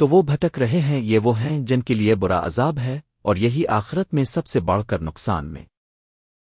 تو وہ بھٹک رہے ہیں، یہ وہ ہیں جن کے لیے برا عذاب ہے اور یہی آخرت میں سب سے بڑھ کر نقصان میں۔